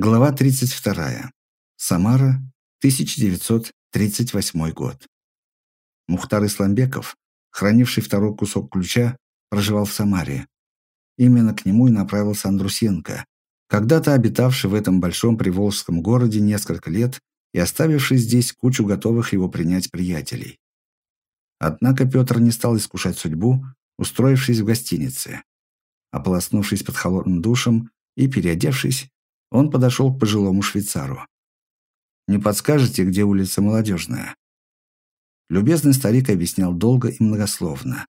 Глава 32. Самара, 1938 год. Мухтар Исламбеков, хранивший второй кусок ключа, проживал в Самаре. Именно к нему и направился Андрусенко, когда-то обитавший в этом большом приволжском городе несколько лет и оставивший здесь кучу готовых его принять приятелей. Однако Петр не стал искушать судьбу, устроившись в гостинице. Ополоснувшись под холодным душем и переодевшись, он подошел к пожилому швейцару. «Не подскажете, где улица Молодежная?» Любезный старик объяснял долго и многословно.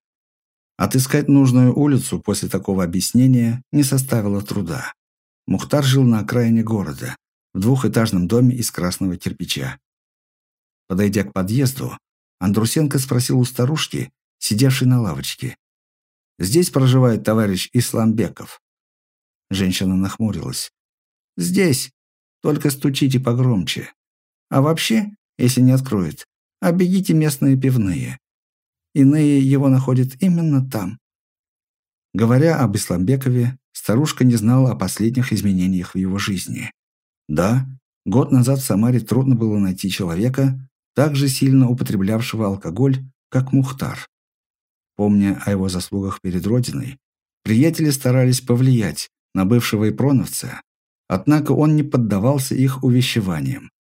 Отыскать нужную улицу после такого объяснения не составило труда. Мухтар жил на окраине города, в двухэтажном доме из красного кирпича. Подойдя к подъезду, Андрусенко спросил у старушки, сидевшей на лавочке. «Здесь проживает товарищ Исламбеков». Женщина нахмурилась. Здесь. Только стучите погромче. А вообще, если не откроет, обегите местные пивные. Иные его находят именно там. Говоря об Исламбекове, старушка не знала о последних изменениях в его жизни. Да, год назад в Самаре трудно было найти человека, так же сильно употреблявшего алкоголь, как Мухтар. Помня о его заслугах перед Родиной, приятели старались повлиять на бывшего ипроновца, Однако он не поддавался их увещеваниям.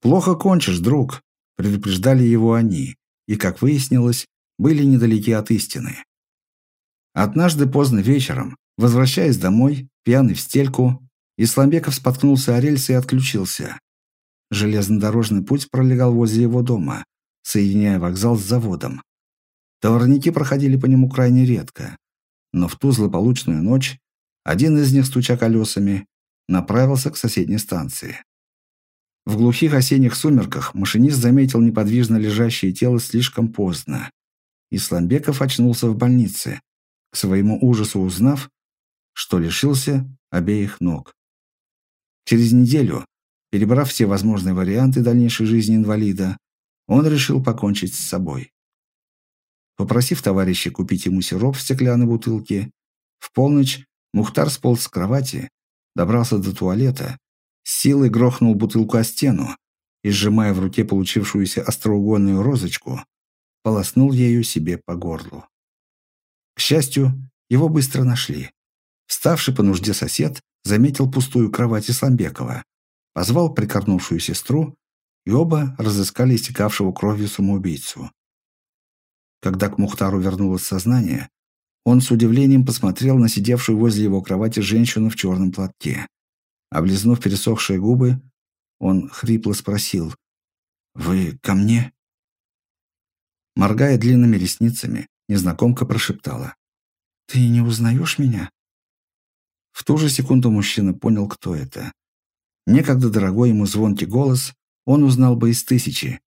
«Плохо кончишь, друг», – предупреждали его они, и, как выяснилось, были недалеки от истины. Однажды поздно вечером, возвращаясь домой, пьяный в стельку, Исламбеков споткнулся о рельсы и отключился. Железнодорожный путь пролегал возле его дома, соединяя вокзал с заводом. Товарники проходили по нему крайне редко, но в ту злополучную ночь один из них, стуча колесами, направился к соседней станции. В глухих осенних сумерках машинист заметил неподвижно лежащее тело слишком поздно. Исламбеков очнулся в больнице, к своему ужасу узнав, что лишился обеих ног. Через неделю, перебрав все возможные варианты дальнейшей жизни инвалида, он решил покончить с собой. Попросив товарища купить ему сироп в стеклянной бутылке, в полночь Мухтар сполз с кровати добрался до туалета, силой грохнул бутылку о стену и, сжимая в руке получившуюся остроугольную розочку, полоснул ею себе по горлу. К счастью, его быстро нашли. Вставший по нужде сосед заметил пустую кровать Исламбекова, позвал прикорнувшую сестру, и оба разыскали истекавшего кровью самоубийцу. Когда к Мухтару вернулось сознание, он с удивлением посмотрел на сидевшую возле его кровати женщину в черном платке. Облизнув пересохшие губы, он хрипло спросил «Вы ко мне?» Моргая длинными ресницами, незнакомка прошептала «Ты не узнаешь меня?» В ту же секунду мужчина понял, кто это. Некогда дорогой ему звонкий голос он узнал бы из тысячи.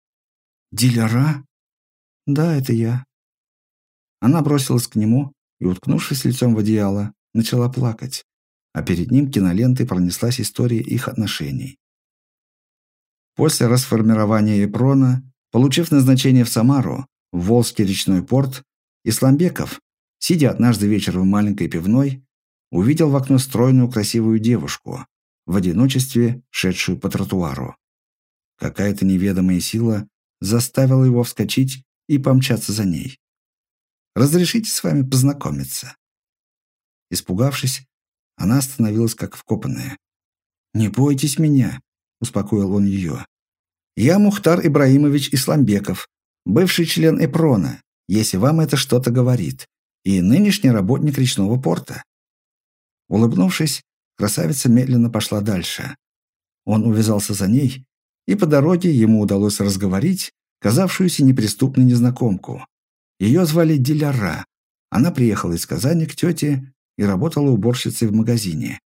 «Дилера?» «Да, это я». Она бросилась к нему, и, уткнувшись лицом в одеяло, начала плакать, а перед ним кинолентой пронеслась история их отношений. После расформирования Эпрона, получив назначение в Самару, в Волжский речной порт, Исламбеков, сидя однажды вечером в маленькой пивной, увидел в окно стройную красивую девушку, в одиночестве шедшую по тротуару. Какая-то неведомая сила заставила его вскочить и помчаться за ней. Разрешите с вами познакомиться?» Испугавшись, она остановилась как вкопанная. «Не бойтесь меня», – успокоил он ее. «Я Мухтар Ибраимович Исламбеков, бывший член ЭПРОНа, если вам это что-то говорит, и нынешний работник речного порта». Улыбнувшись, красавица медленно пошла дальше. Он увязался за ней, и по дороге ему удалось разговорить казавшуюся неприступной незнакомку. Ее звали Диляра. Она приехала из Казани к тете и работала уборщицей в магазине.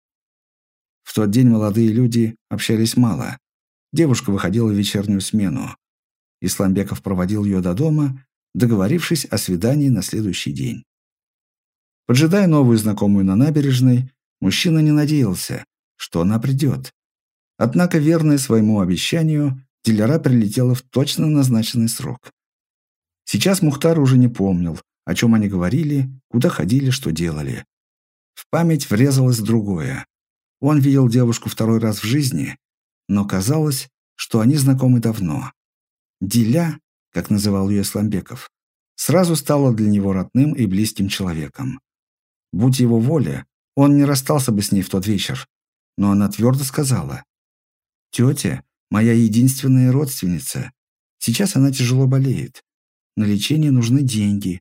В тот день молодые люди общались мало. Девушка выходила в вечернюю смену. Исламбеков проводил ее до дома, договорившись о свидании на следующий день. Поджидая новую знакомую на набережной, мужчина не надеялся, что она придет. Однако, верная своему обещанию, Диляра прилетела в точно назначенный срок. Сейчас Мухтар уже не помнил, о чем они говорили, куда ходили, что делали. В память врезалось другое. Он видел девушку второй раз в жизни, но казалось, что они знакомы давно. Диля, как называл ее Сламбеков, сразу стала для него родным и близким человеком. Будь его воля, он не расстался бы с ней в тот вечер, но она твердо сказала, «Тетя – моя единственная родственница. Сейчас она тяжело болеет. На лечение нужны деньги.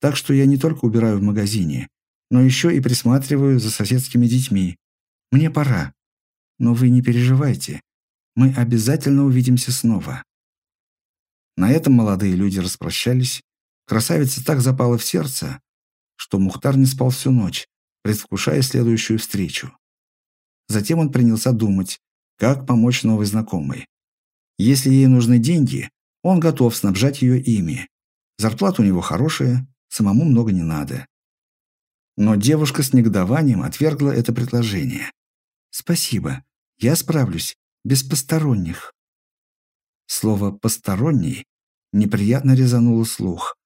Так что я не только убираю в магазине, но еще и присматриваю за соседскими детьми. Мне пора. Но вы не переживайте. Мы обязательно увидимся снова». На этом молодые люди распрощались. Красавица так запала в сердце, что Мухтар не спал всю ночь, предвкушая следующую встречу. Затем он принялся думать, как помочь новой знакомой. Если ей нужны деньги, он готов снабжать ее ими. Зарплата у него хорошая, самому много не надо. Но девушка с негодованием отвергла это предложение. «Спасибо, я справлюсь, без посторонних». Слово «посторонний» неприятно резануло слух.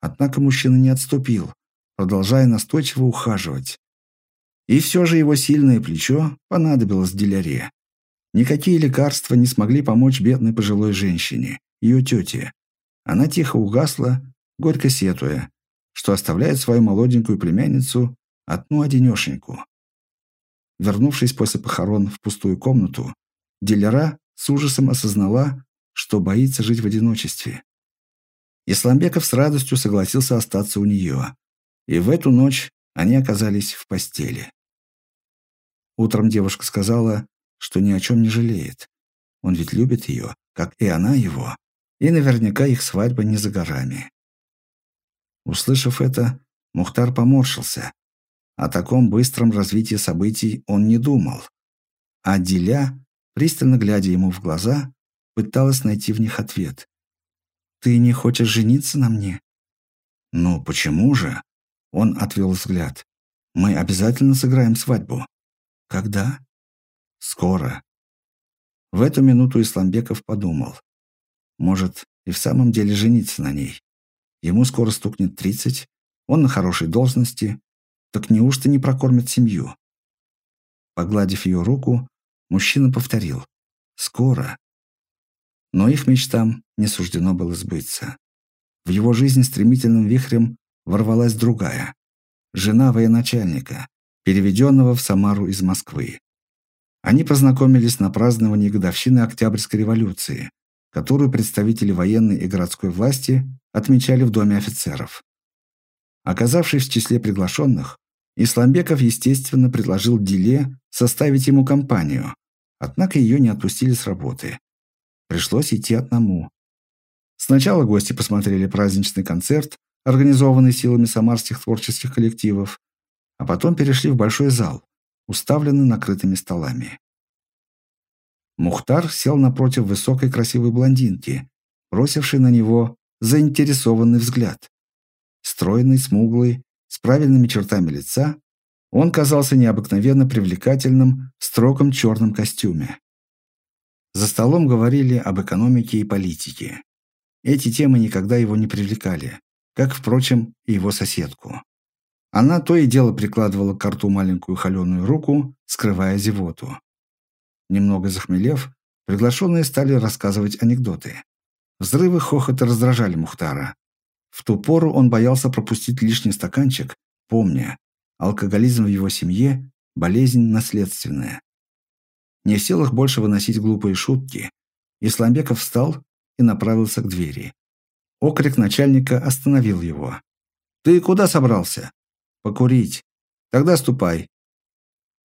Однако мужчина не отступил, продолжая настойчиво ухаживать. И все же его сильное плечо понадобилось Диляре. Никакие лекарства не смогли помочь бедной пожилой женщине, ее тете. Она тихо угасла, горько сетуя, что оставляет свою молоденькую племянницу одну-одинешеньку. Вернувшись после похорон в пустую комнату, Дилера с ужасом осознала, что боится жить в одиночестве. Исламбеков с радостью согласился остаться у нее, и в эту ночь они оказались в постели. Утром девушка сказала, что ни о чем не жалеет. Он ведь любит ее, как и она его, и наверняка их свадьба не за горами. Услышав это, Мухтар поморщился. О таком быстром развитии событий он не думал. А Диля, пристально глядя ему в глаза, пыталась найти в них ответ. «Ты не хочешь жениться на мне?» «Ну, почему же?» Он отвел взгляд. «Мы обязательно сыграем свадьбу». «Когда?» «Скоро». В эту минуту Исламбеков подумал. Может, и в самом деле жениться на ней. Ему скоро стукнет тридцать, он на хорошей должности, так неужто не прокормит семью? Погладив ее руку, мужчина повторил «Скоро». Но их мечтам не суждено было сбыться. В его жизнь стремительным вихрем ворвалась другая. Жена военачальника, переведенного в Самару из Москвы. Они познакомились на праздновании годовщины Октябрьской революции, которую представители военной и городской власти отмечали в Доме офицеров. Оказавшись в числе приглашенных, Исламбеков, естественно, предложил Диле составить ему компанию, однако ее не отпустили с работы. Пришлось идти одному. Сначала гости посмотрели праздничный концерт, организованный силами самарских творческих коллективов, а потом перешли в большой зал, уставленный накрытыми столами. Мухтар сел напротив высокой красивой блондинки, бросившей на него заинтересованный взгляд. Стройный, смуглый, с правильными чертами лица, он казался необыкновенно привлекательным в строгом черном костюме. За столом говорили об экономике и политике. Эти темы никогда его не привлекали, как, впрочем, и его соседку. Она то и дело прикладывала к рту маленькую холеную руку, скрывая зевоту. Немного захмелев, приглашенные стали рассказывать анекдоты. Взрывы хохота раздражали Мухтара. В ту пору он боялся пропустить лишний стаканчик, помня, алкоголизм в его семье – болезнь наследственная. Не в силах больше выносить глупые шутки, Исламбеков встал и направился к двери. Окрик начальника остановил его. «Ты куда собрался?» «Покурить. Тогда ступай.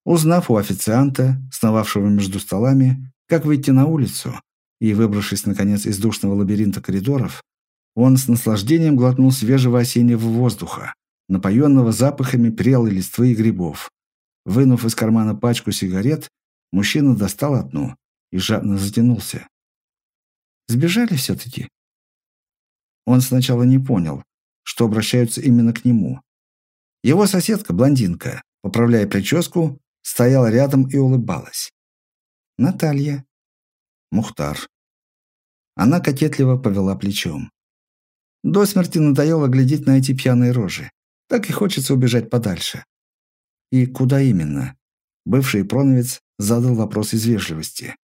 Узнав у официанта, сновавшего между столами, как выйти на улицу, и выбравшись, наконец, из душного лабиринта коридоров, он с наслаждением глотнул свежего осеннего воздуха, напоенного запахами прелой листвы и грибов. Вынув из кармана пачку сигарет, мужчина достал одну и жадно затянулся. «Сбежали все-таки?» Он сначала не понял, что обращаются именно к нему. Его соседка, блондинка, поправляя прическу, стояла рядом и улыбалась. Наталья. Мухтар. Она кокетливо повела плечом. До смерти надоело глядеть на эти пьяные рожи. Так и хочется убежать подальше. И куда именно? бывший проновец задал вопрос из вежливости.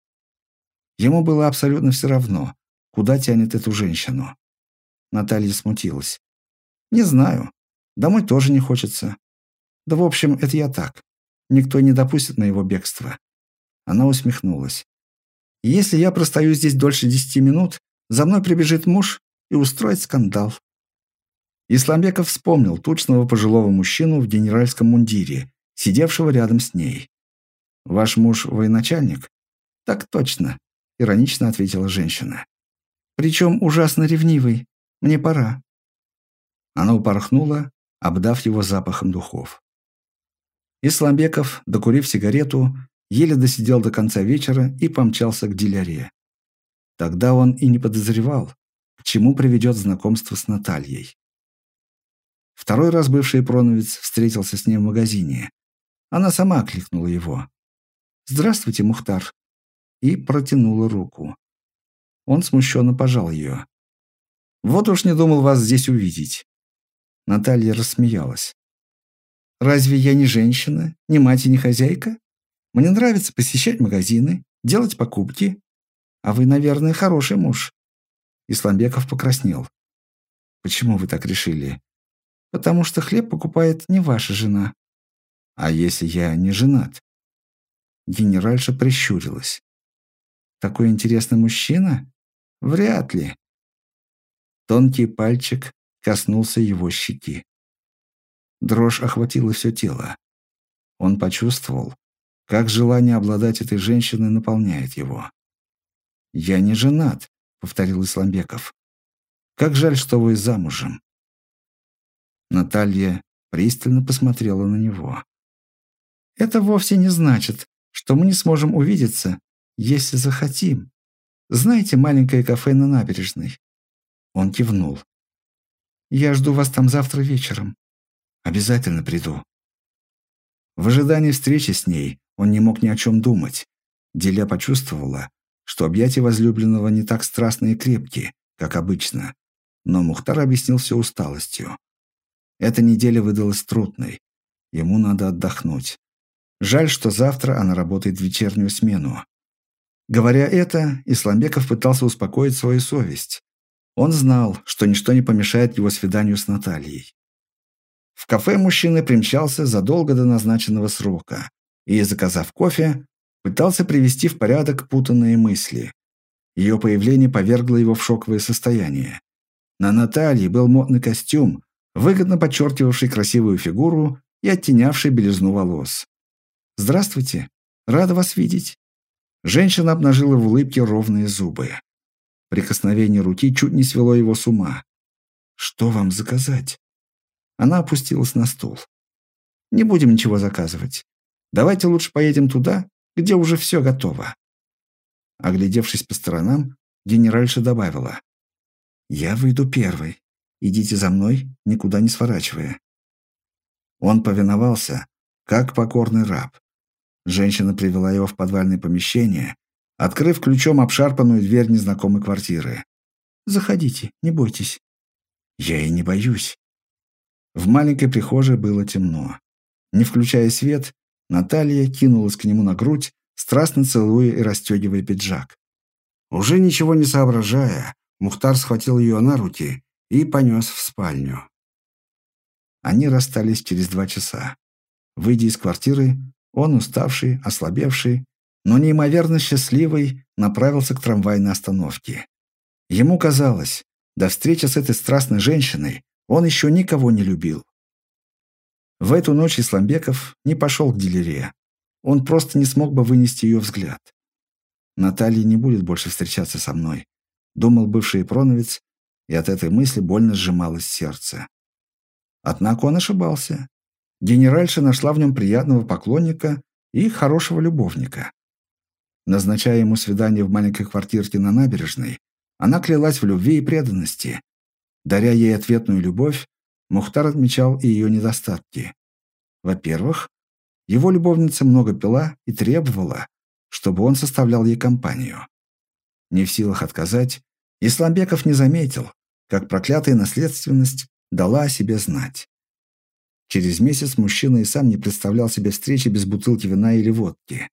Ему было абсолютно все равно, куда тянет эту женщину. Наталья смутилась. «Не знаю. Домой тоже не хочется. Да, в общем, это я так. Никто не допустит моего бегства». Она усмехнулась. «Если я простою здесь дольше десяти минут, за мной прибежит муж и устроит скандал». Исламбеков вспомнил тучного пожилого мужчину в генеральском мундире, сидевшего рядом с ней. «Ваш муж военачальник?» «Так точно», — иронично ответила женщина. «Причем ужасно ревнивый. Мне пора». Она упорхнула, обдав его запахом духов. Исламбеков, докурив сигарету, еле досидел до конца вечера и помчался к диляре. Тогда он и не подозревал, к чему приведет знакомство с Натальей. Второй раз бывший проновец встретился с ней в магазине. Она сама окликнула его. «Здравствуйте, Мухтар!» и протянула руку. Он смущенно пожал ее. «Вот уж не думал вас здесь увидеть». Наталья рассмеялась. «Разве я не женщина, не мать и не хозяйка? Мне нравится посещать магазины, делать покупки. А вы, наверное, хороший муж». Исламбеков покраснел. «Почему вы так решили?» потому что хлеб покупает не ваша жена. А если я не женат? Генеральша прищурилась. Такой интересный мужчина? Вряд ли. Тонкий пальчик коснулся его щеки. Дрожь охватила все тело. Он почувствовал, как желание обладать этой женщиной наполняет его. «Я не женат», — повторил Исламбеков. «Как жаль, что вы замужем. Наталья пристально посмотрела на него. «Это вовсе не значит, что мы не сможем увидеться, если захотим. Знаете маленькое кафе на набережной?» Он кивнул. «Я жду вас там завтра вечером. Обязательно приду». В ожидании встречи с ней он не мог ни о чем думать. Деля почувствовала, что объятия возлюбленного не так страстные и крепкие, как обычно. Но Мухтар объяснил все усталостью. Эта неделя выдалась трудной. Ему надо отдохнуть. Жаль, что завтра она работает в вечернюю смену. Говоря это, Исламбеков пытался успокоить свою совесть. Он знал, что ничто не помешает его свиданию с Натальей. В кафе мужчина примчался задолго до назначенного срока и, заказав кофе, пытался привести в порядок путанные мысли. Ее появление повергло его в шоковое состояние. На Наталье был модный костюм, выгодно подчеркивавший красивую фигуру и оттенявший белизну волос. «Здравствуйте! Рада вас видеть!» Женщина обнажила в улыбке ровные зубы. Прикосновение руки чуть не свело его с ума. «Что вам заказать?» Она опустилась на стул. «Не будем ничего заказывать. Давайте лучше поедем туда, где уже все готово». Оглядевшись по сторонам, генеральша добавила. «Я выйду первой. Идите за мной, никуда не сворачивая». Он повиновался, как покорный раб. Женщина привела его в подвальное помещение, открыв ключом обшарпанную дверь незнакомой квартиры. «Заходите, не бойтесь». «Я и не боюсь». В маленькой прихожей было темно. Не включая свет, Наталья кинулась к нему на грудь, страстно целуя и расстегивая пиджак. Уже ничего не соображая, Мухтар схватил ее на руки и понес в спальню. Они расстались через два часа. Выйдя из квартиры, он, уставший, ослабевший, но неимоверно счастливый, направился к трамвайной остановке. Ему казалось, до встречи с этой страстной женщиной он еще никого не любил. В эту ночь Исламбеков не пошел к дилере. Он просто не смог бы вынести ее взгляд. «Наталья не будет больше встречаться со мной», — думал бывший проновец, и от этой мысли больно сжималось сердце. Однако он ошибался. Генеральша нашла в нем приятного поклонника и хорошего любовника. Назначая ему свидание в маленькой квартирке на набережной, она клялась в любви и преданности. Даря ей ответную любовь, Мухтар отмечал и ее недостатки. Во-первых, его любовница много пила и требовала, чтобы он составлял ей компанию. Не в силах отказать, Исламбеков не заметил, как проклятая наследственность дала о себе знать. Через месяц мужчина и сам не представлял себе встречи без бутылки вина или водки.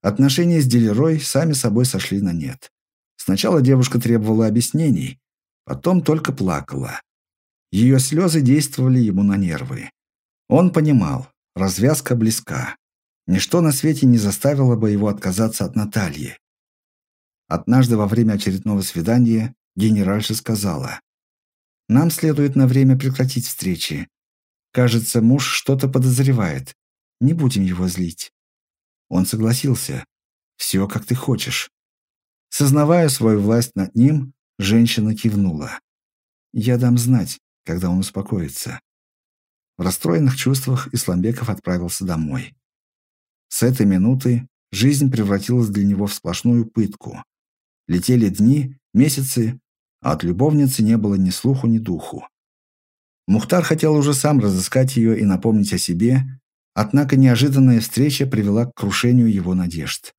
Отношения с Делерой сами собой сошли на нет. Сначала девушка требовала объяснений, потом только плакала. Ее слезы действовали ему на нервы. Он понимал, развязка близка. Ничто на свете не заставило бы его отказаться от Натальи. Однажды во время очередного свидания генеральша сказала, «Нам следует на время прекратить встречи. Кажется, муж что-то подозревает. Не будем его злить». Он согласился. «Все, как ты хочешь». Сознавая свою власть над ним, женщина кивнула. «Я дам знать, когда он успокоится». В расстроенных чувствах Исламбеков отправился домой. С этой минуты жизнь превратилась для него в сплошную пытку. Летели дни, месяцы, а от любовницы не было ни слуху, ни духу. Мухтар хотел уже сам разыскать ее и напомнить о себе, однако неожиданная встреча привела к крушению его надежд.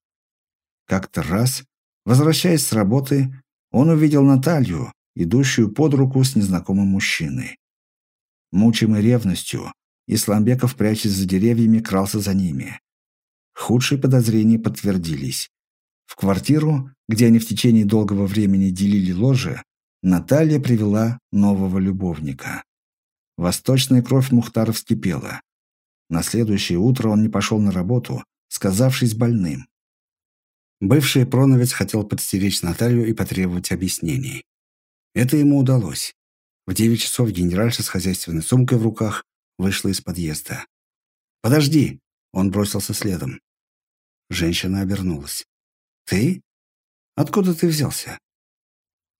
Как-то раз, возвращаясь с работы, он увидел Наталью, идущую под руку с незнакомым мужчиной. Мучимый ревностью, Исламбеков, прячась за деревьями, крался за ними. Худшие подозрения подтвердились. В квартиру, где они в течение долгого времени делили ложе, Наталья привела нового любовника. Восточная кровь Мухтара вскипела. На следующее утро он не пошел на работу, сказавшись больным. Бывший проновец хотел подстеречь Наталью и потребовать объяснений. Это ему удалось. В девять часов генеральша с хозяйственной сумкой в руках вышла из подъезда. «Подожди!» – он бросился следом. Женщина обернулась. «Ты? Откуда ты взялся?»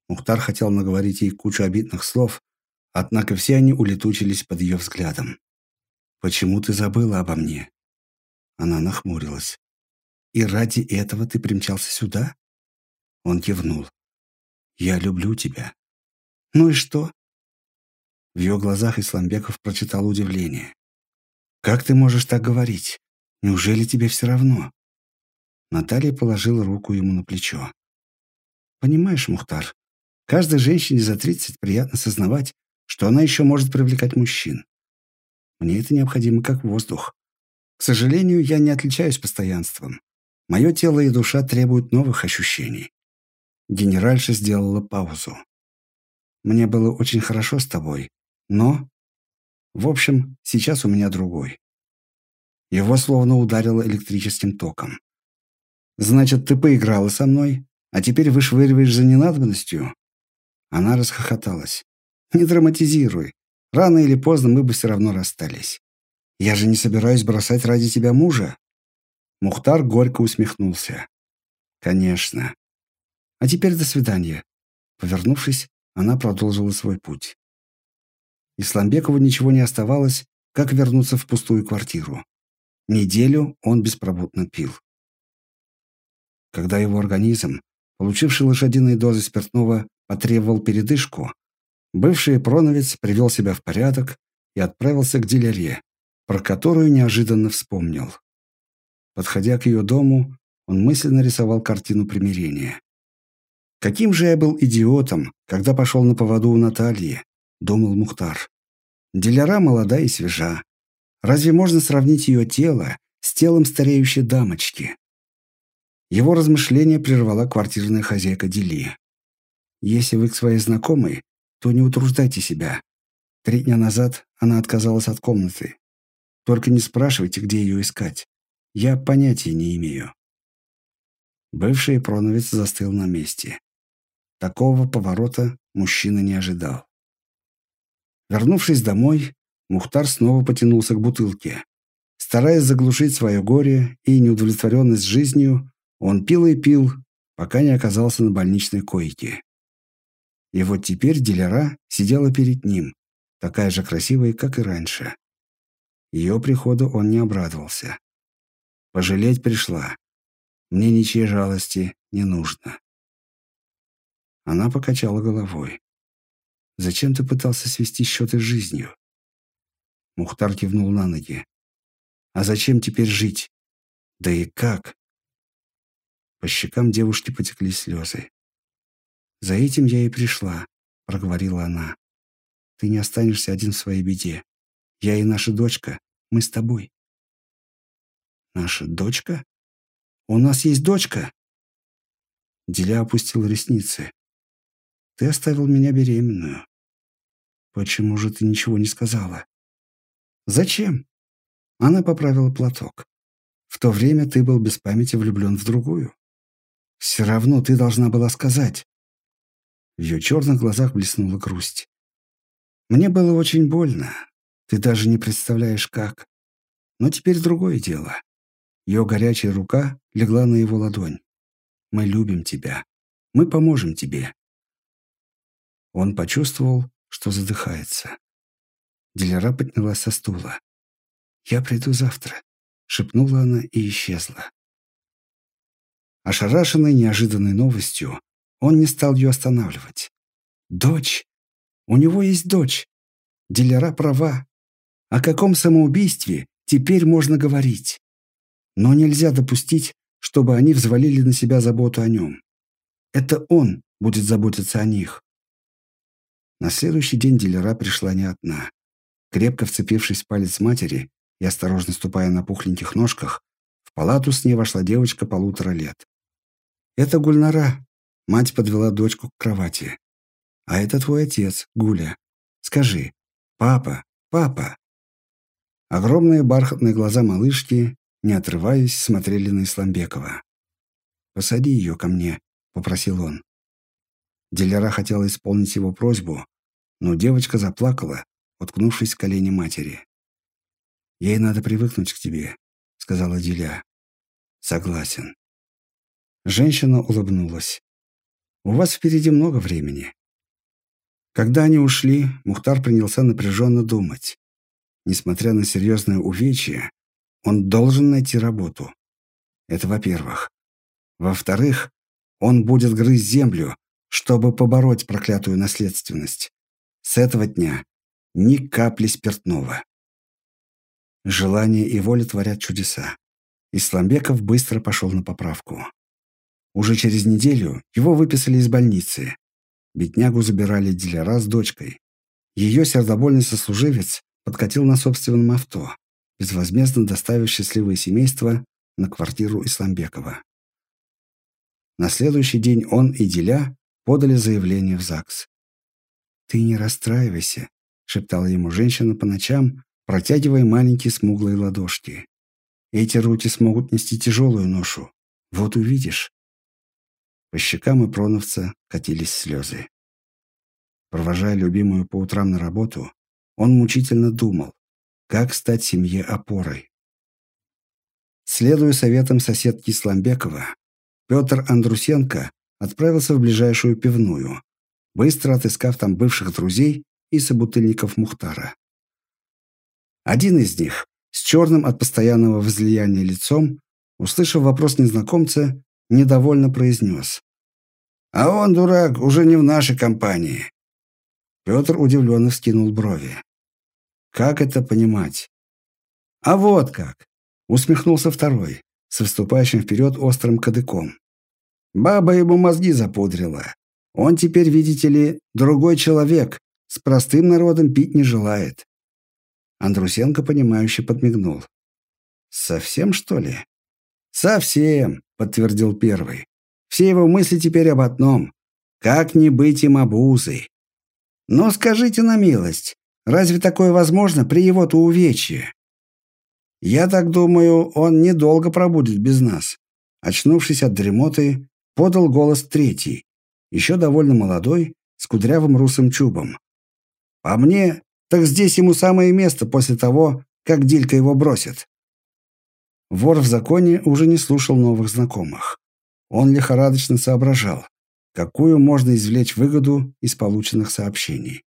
Мухтар хотел наговорить ей кучу обидных слов, однако все они улетучились под ее взглядом. «Почему ты забыла обо мне?» Она нахмурилась. «И ради этого ты примчался сюда?» Он кивнул. «Я люблю тебя». «Ну и что?» В ее глазах Исламбеков прочитал удивление. «Как ты можешь так говорить? Неужели тебе все равно?» Наталья положила руку ему на плечо. «Понимаешь, Мухтар, каждой женщине за тридцать приятно сознавать, что она еще может привлекать мужчин. Мне это необходимо как воздух. К сожалению, я не отличаюсь постоянством. Мое тело и душа требуют новых ощущений». Генеральша сделала паузу. «Мне было очень хорошо с тобой, но... В общем, сейчас у меня другой. Его словно ударило электрическим током. «Значит, ты поиграла со мной, а теперь вышвыриваешь за ненадобностью?» Она расхохоталась. «Не драматизируй. Рано или поздно мы бы все равно расстались. Я же не собираюсь бросать ради тебя мужа». Мухтар горько усмехнулся. «Конечно. А теперь до свидания». Повернувшись, она продолжила свой путь. Исламбекову ничего не оставалось, как вернуться в пустую квартиру. Неделю он беспробудно пил. Когда его организм, получивший лошадиные дозы спиртного, потребовал передышку, бывший проновец привел себя в порядок и отправился к дилере, про которую неожиданно вспомнил. Подходя к ее дому, он мысленно рисовал картину примирения. «Каким же я был идиотом, когда пошел на поводу у Натальи, — думал Мухтар. Диляра молода и свежа. Разве можно сравнить ее тело с телом стареющей дамочки? Его размышления прервала квартирная хозяйка Дили. «Если вы к своей знакомой, то не утруждайте себя. Три дня назад она отказалась от комнаты. Только не спрашивайте, где ее искать. Я понятия не имею». Бывший проновец застыл на месте. Такого поворота мужчина не ожидал. Вернувшись домой, Мухтар снова потянулся к бутылке. Стараясь заглушить свое горе и неудовлетворенность жизнью, он пил и пил, пока не оказался на больничной койке. И вот теперь Дилера сидела перед ним, такая же красивая, как и раньше. Ее приходу он не обрадовался. Пожалеть пришла. Мне ничьей жалости не нужно. Она покачала головой. Зачем ты пытался свести счеты с жизнью?» Мухтар кивнул на ноги. «А зачем теперь жить? Да и как?» По щекам девушки потекли слезы. «За этим я и пришла», — проговорила она. «Ты не останешься один в своей беде. Я и наша дочка. Мы с тобой». «Наша дочка? У нас есть дочка?» Диля опустил ресницы. «Ты оставил меня беременную. Почему же ты ничего не сказала?» «Зачем?» Она поправила платок. «В то время ты был без памяти влюблен в другую. Все равно ты должна была сказать». В ее черных глазах блеснула грусть. «Мне было очень больно. Ты даже не представляешь, как. Но теперь другое дело. Ее горячая рука легла на его ладонь. «Мы любим тебя. Мы поможем тебе». Он почувствовал, что задыхается. Дилера поднялась со стула. «Я приду завтра», — шепнула она и исчезла. Ошарашенный неожиданной новостью, он не стал ее останавливать. «Дочь! У него есть дочь! Дилера права. О каком самоубийстве теперь можно говорить?» Но нельзя допустить, чтобы они взвалили на себя заботу о нем. Это он будет заботиться о них. На следующий день дилера пришла не одна. Крепко вцепившись в палец матери и осторожно ступая на пухленьких ножках, в палату с ней вошла девочка полутора лет. «Это Гульнара», — мать подвела дочку к кровати. «А это твой отец, Гуля. Скажи, папа, папа». Огромные бархатные глаза малышки не отрываясь, смотрели на Исламбекова. «Посади ее ко мне», — попросил он. Дилера хотела исполнить его просьбу, но девочка заплакала, уткнувшись в колени матери. «Ей надо привыкнуть к тебе», — сказала Диля. «Согласен». Женщина улыбнулась. «У вас впереди много времени». Когда они ушли, Мухтар принялся напряженно думать. Несмотря на серьезное увечье, он должен найти работу. Это во-первых. Во-вторых, он будет грызть землю, чтобы побороть проклятую наследственность. С этого дня ни капли спиртного. Желание и воля творят чудеса. Исламбеков быстро пошел на поправку. Уже через неделю его выписали из больницы. Беднягу забирали дилера с дочкой. Ее сердобольный сослуживец подкатил на собственном авто безвозмездно доставив счастливое семейство на квартиру Исламбекова. На следующий день он и Диля подали заявление в ЗАГС. «Ты не расстраивайся», — шептала ему женщина по ночам, протягивая маленькие смуглые ладошки. «Эти руки смогут нести тяжелую ношу. Вот увидишь». По щекам и проновца катились слезы. Провожая любимую по утрам на работу, он мучительно думал, как стать семье опорой? Следуя советам соседки Сламбекова, Петр Андрусенко отправился в ближайшую пивную, быстро отыскав там бывших друзей и собутыльников Мухтара. Один из них, с черным от постоянного возлияния лицом, услышав вопрос незнакомца, недовольно произнес. «А он, дурак, уже не в нашей компании». Петр удивленно вскинул брови. Как это понимать? А вот как! Усмехнулся второй, с выступающим вперед острым кадыком. Баба ему мозги запудрила. Он теперь, видите ли, другой человек, с простым народом пить не желает. Андрусенко, понимающе подмигнул. «Совсем, что ли?» «Совсем», — подтвердил первый. «Все его мысли теперь об одном. Как не быть им обузой?» «Но скажите на милость, Разве такое возможно при его-то увечье? Я так думаю, он недолго пробудет без нас. Очнувшись от дремоты, подал голос третий, еще довольно молодой, с кудрявым русым чубом. По мне, так здесь ему самое место после того, как Дилька его бросит. Вор в законе уже не слушал новых знакомых. Он лихорадочно соображал, какую можно извлечь выгоду из полученных сообщений.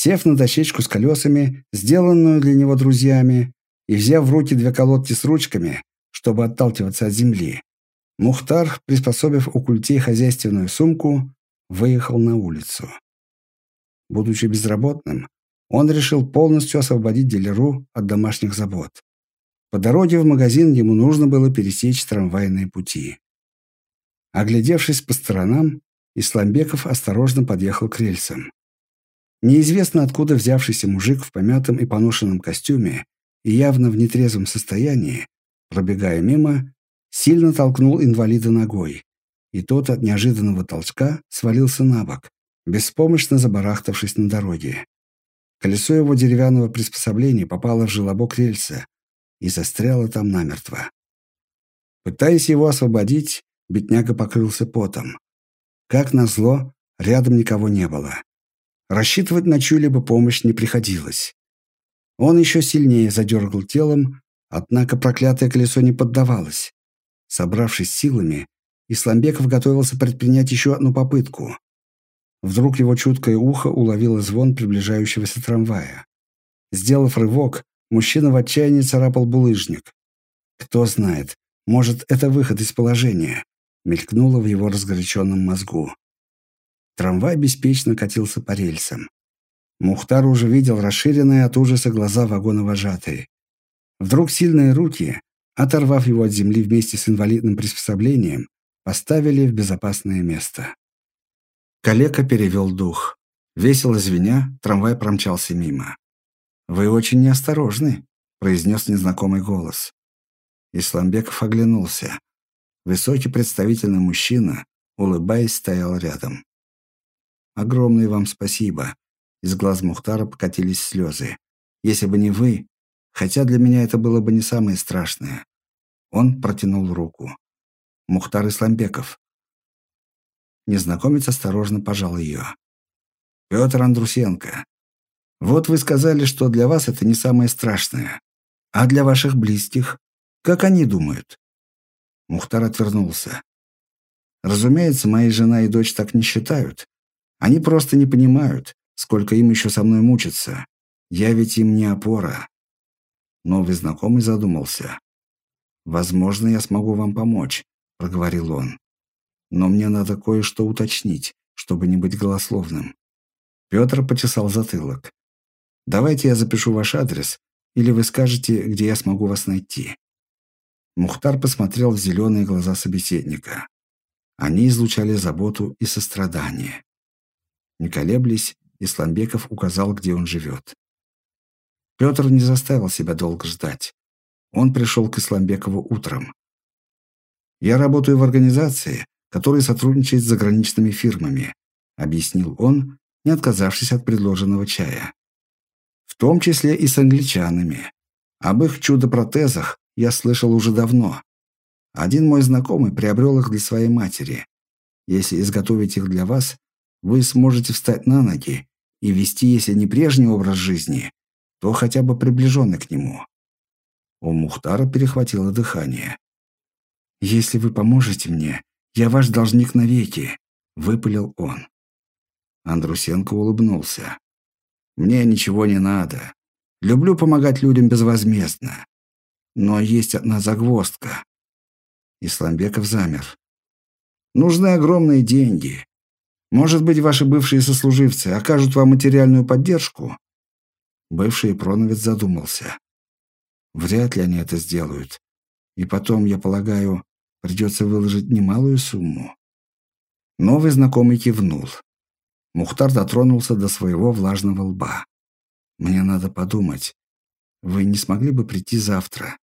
Сев на дощечку с колесами, сделанную для него друзьями, и взяв в руки две колодки с ручками, чтобы отталкиваться от земли, Мухтар, приспособив у культей хозяйственную сумку, выехал на улицу. Будучи безработным, он решил полностью освободить дилеру от домашних забот. По дороге в магазин ему нужно было пересечь трамвайные пути. Оглядевшись по сторонам, Исламбеков осторожно подъехал к рельсам. Неизвестно откуда взявшийся мужик в помятом и поношенном костюме и явно в нетрезвом состоянии, пробегая мимо, сильно толкнул инвалида ногой, и тот от неожиданного толчка свалился на бок, беспомощно забарахтавшись на дороге. Колесо его деревянного приспособления попало в желобок рельса и застряло там намертво. Пытаясь его освободить, бедняга покрылся потом. Как назло, рядом никого не было. Рассчитывать на чью-либо помощь не приходилось. Он еще сильнее задергал телом, однако проклятое колесо не поддавалось. Собравшись силами, Исламбеков готовился предпринять еще одну попытку. Вдруг его чуткое ухо уловило звон приближающегося трамвая. Сделав рывок, мужчина в отчаянии царапал булыжник. Кто знает, может, это выход из положения, мелькнуло в его разгоряченном мозгу. Трамвай беспечно катился по рельсам. Мухтар уже видел расширенные от ужаса глаза вагона вожатые. Вдруг сильные руки, оторвав его от земли вместе с инвалидным приспособлением, поставили в безопасное место. Калека перевел дух. Весело звеня, трамвай промчался мимо. «Вы очень неосторожны», — произнес незнакомый голос. Исламбеков оглянулся. Высокий представительный мужчина, улыбаясь, стоял рядом. «Огромное вам спасибо». Из глаз Мухтара покатились слезы. «Если бы не вы, хотя для меня это было бы не самое страшное». Он протянул руку. «Мухтар Исламбеков, Незнакомец осторожно пожал ее. «Петр Андрусенко, вот вы сказали, что для вас это не самое страшное. А для ваших близких? Как они думают?» Мухтар отвернулся. «Разумеется, моя жена и дочь так не считают. Они просто не понимают, сколько им еще со мной мучиться. Я ведь им не опора». Новый знакомый задумался. «Возможно, я смогу вам помочь», — проговорил он. Но мне надо кое-что уточнить, чтобы не быть голословным. Петр почесал затылок. Давайте я запишу ваш адрес, или вы скажете, где я смогу вас найти. Мухтар посмотрел в зеленые глаза собеседника. Они излучали заботу и сострадание. Не колеблясь, Исламбеков указал, где он живет. Петр не заставил себя долго ждать. Он пришел к Исламбекову утром. «Я работаю в организации, который сотрудничает с заграничными фирмами», объяснил он, не отказавшись от предложенного чая. «В том числе и с англичанами. Об их чудо-протезах я слышал уже давно. Один мой знакомый приобрел их для своей матери. Если изготовить их для вас, вы сможете встать на ноги и вести, если не прежний образ жизни, то хотя бы приближенный к нему». У Мухтара перехватило дыхание. «Если вы поможете мне, «Я ваш должник навеки», — выпалил он. Андрусенко улыбнулся. «Мне ничего не надо. Люблю помогать людям безвозмездно. Но есть одна загвоздка». Исламбеков замер. «Нужны огромные деньги. Может быть, ваши бывшие сослуживцы окажут вам материальную поддержку?» Бывший проновец задумался. «Вряд ли они это сделают. И потом, я полагаю, Придется выложить немалую сумму. Новый знакомый кивнул. Мухтар дотронулся до своего влажного лба. «Мне надо подумать. Вы не смогли бы прийти завтра?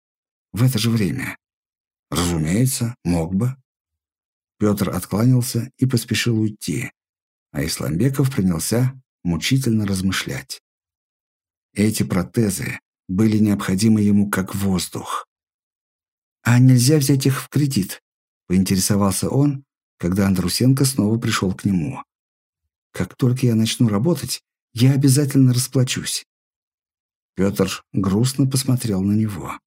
В это же время?» «Разумеется, мог бы». Петр откланялся и поспешил уйти, а Исламбеков принялся мучительно размышлять. Эти протезы были необходимы ему как воздух. «А нельзя взять их в кредит?» – поинтересовался он, когда Андрусенко снова пришел к нему. «Как только я начну работать, я обязательно расплачусь». Петр грустно посмотрел на него.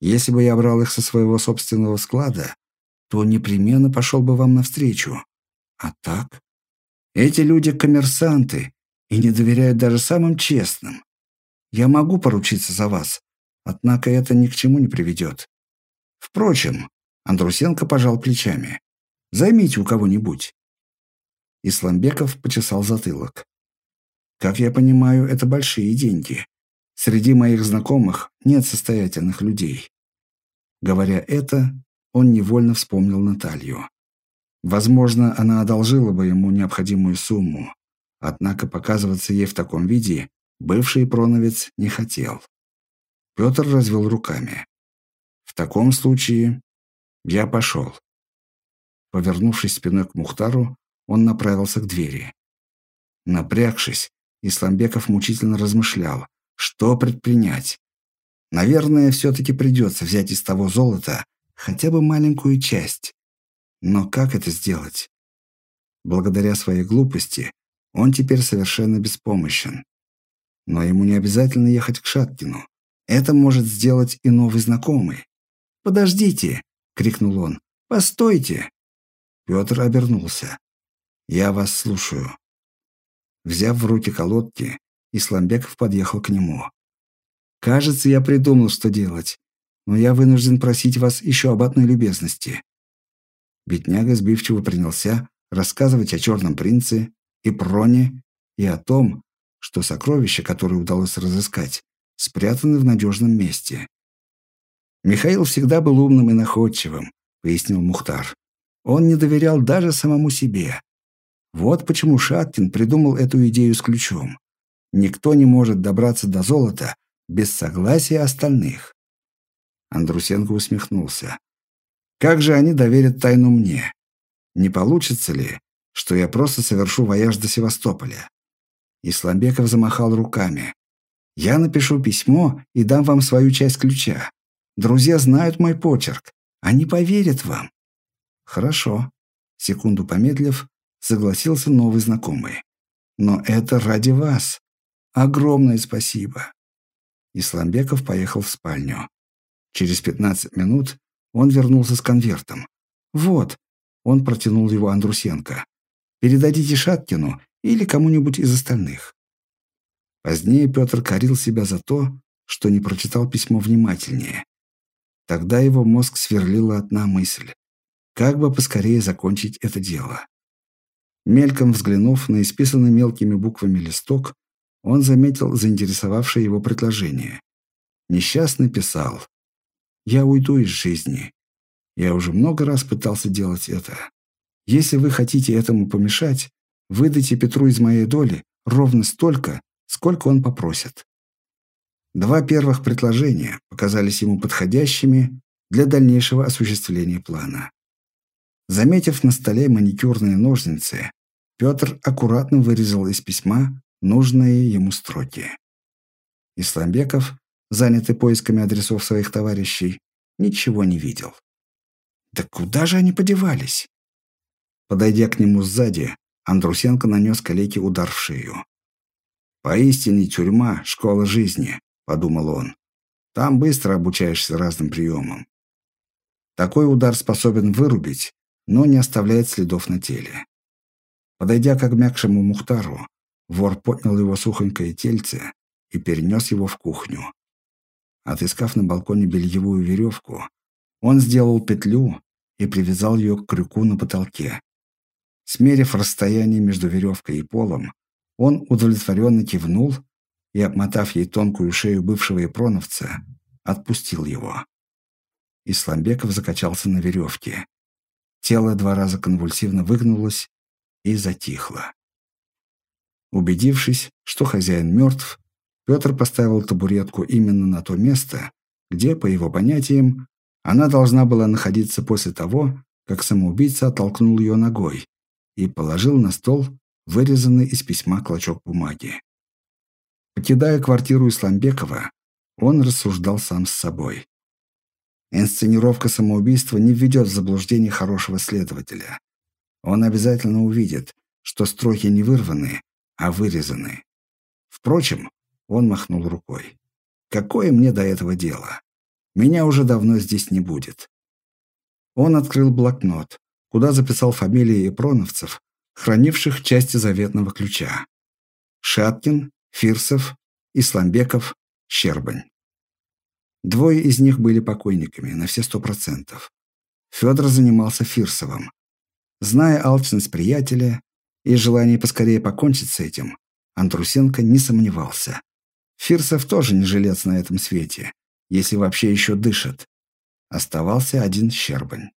«Если бы я брал их со своего собственного склада, то непременно пошел бы вам навстречу. А так? Эти люди коммерсанты и не доверяют даже самым честным. Я могу поручиться за вас, однако это ни к чему не приведет. Впрочем, Андрусенко пожал плечами. «Займите у кого-нибудь». Исламбеков почесал затылок. «Как я понимаю, это большие деньги. Среди моих знакомых нет состоятельных людей». Говоря это, он невольно вспомнил Наталью. Возможно, она одолжила бы ему необходимую сумму. Однако показываться ей в таком виде бывший проновец не хотел. Петр развел руками. «В таком случае я пошел». Повернувшись спиной к Мухтару, он направился к двери. Напрягшись, Исламбеков мучительно размышлял, что предпринять. Наверное, все-таки придется взять из того золота хотя бы маленькую часть. Но как это сделать? Благодаря своей глупости он теперь совершенно беспомощен. Но ему не обязательно ехать к Шаткину. Это может сделать и новый знакомый. «Подождите!» — крикнул он. «Постойте!» Петр обернулся. «Я вас слушаю». Взяв в руки колодки, Исламбеков подъехал к нему. «Кажется, я придумал, что делать, но я вынужден просить вас еще об одной любезности». Бедняга сбивчиво принялся рассказывать о черном принце и проне, и о том, что сокровища, которые удалось разыскать, спрятаны в надежном месте. «Михаил всегда был умным и находчивым», — пояснил Мухтар. «Он не доверял даже самому себе. Вот почему Шаткин придумал эту идею с ключом. Никто не может добраться до золота без согласия остальных». Андрусенко усмехнулся. «Как же они доверят тайну мне? Не получится ли, что я просто совершу вояж до Севастополя?» Исламбеков замахал руками. «Я напишу письмо и дам вам свою часть ключа. Друзья знают мой почерк. Они поверят вам». «Хорошо». Секунду помедлив, согласился новый знакомый. «Но это ради вас. Огромное спасибо». Исламбеков поехал в спальню. Через 15 минут он вернулся с конвертом. «Вот», — он протянул его Андрусенко. «Передадите Шаткину или кому-нибудь из остальных». Позднее Петр корил себя за то, что не прочитал письмо внимательнее. Тогда его мозг сверлила одна мысль. Как бы поскорее закончить это дело? Мельком взглянув на исписанный мелкими буквами листок, он заметил заинтересовавшее его предложение. Несчастный писал «Я уйду из жизни. Я уже много раз пытался делать это. Если вы хотите этому помешать, выдайте Петру из моей доли ровно столько, сколько он попросит». Два первых предложения показались ему подходящими для дальнейшего осуществления плана. Заметив на столе маникюрные ножницы, Петр аккуратно вырезал из письма нужные ему строки. Исламбеков, занятый поисками адресов своих товарищей, ничего не видел. Да куда же они подевались? Подойдя к нему сзади, Андрусенко нанес калеке удар в шею. «Поистине тюрьма — школа жизни», — подумал он. «Там быстро обучаешься разным приемам». Такой удар способен вырубить, но не оставляет следов на теле. Подойдя к обмякшему Мухтару, вор поднял его сухонькое тельце и перенес его в кухню. Отыскав на балконе бельевую веревку, он сделал петлю и привязал ее к крюку на потолке. Смерив расстояние между веревкой и полом, он удовлетворенно кивнул и, обмотав ей тонкую шею бывшего ипроновца, отпустил его. Исламбеков закачался на веревке. Тело два раза конвульсивно выгнулось и затихло. Убедившись, что хозяин мертв, Петр поставил табуретку именно на то место, где, по его понятиям, она должна была находиться после того, как самоубийца оттолкнул ее ногой и положил на стол вырезанный из письма клочок бумаги. Покидая квартиру Исламбекова, он рассуждал сам с собой. Инсценировка самоубийства не введет в заблуждение хорошего следователя. Он обязательно увидит, что строки не вырваны, а вырезаны. Впрочем, он махнул рукой. «Какое мне до этого дело? Меня уже давно здесь не будет». Он открыл блокнот, куда записал фамилии ипроновцев, хранивших части заветного ключа. Шаткин, Фирсов, Исламбеков, Щербань. Двое из них были покойниками, на все сто процентов. Федор занимался Фирсовым, Зная алчность приятеля и желание поскорее покончить с этим, Андрусенко не сомневался. Фирсов тоже не жилец на этом свете, если вообще еще дышит. Оставался один Щербань.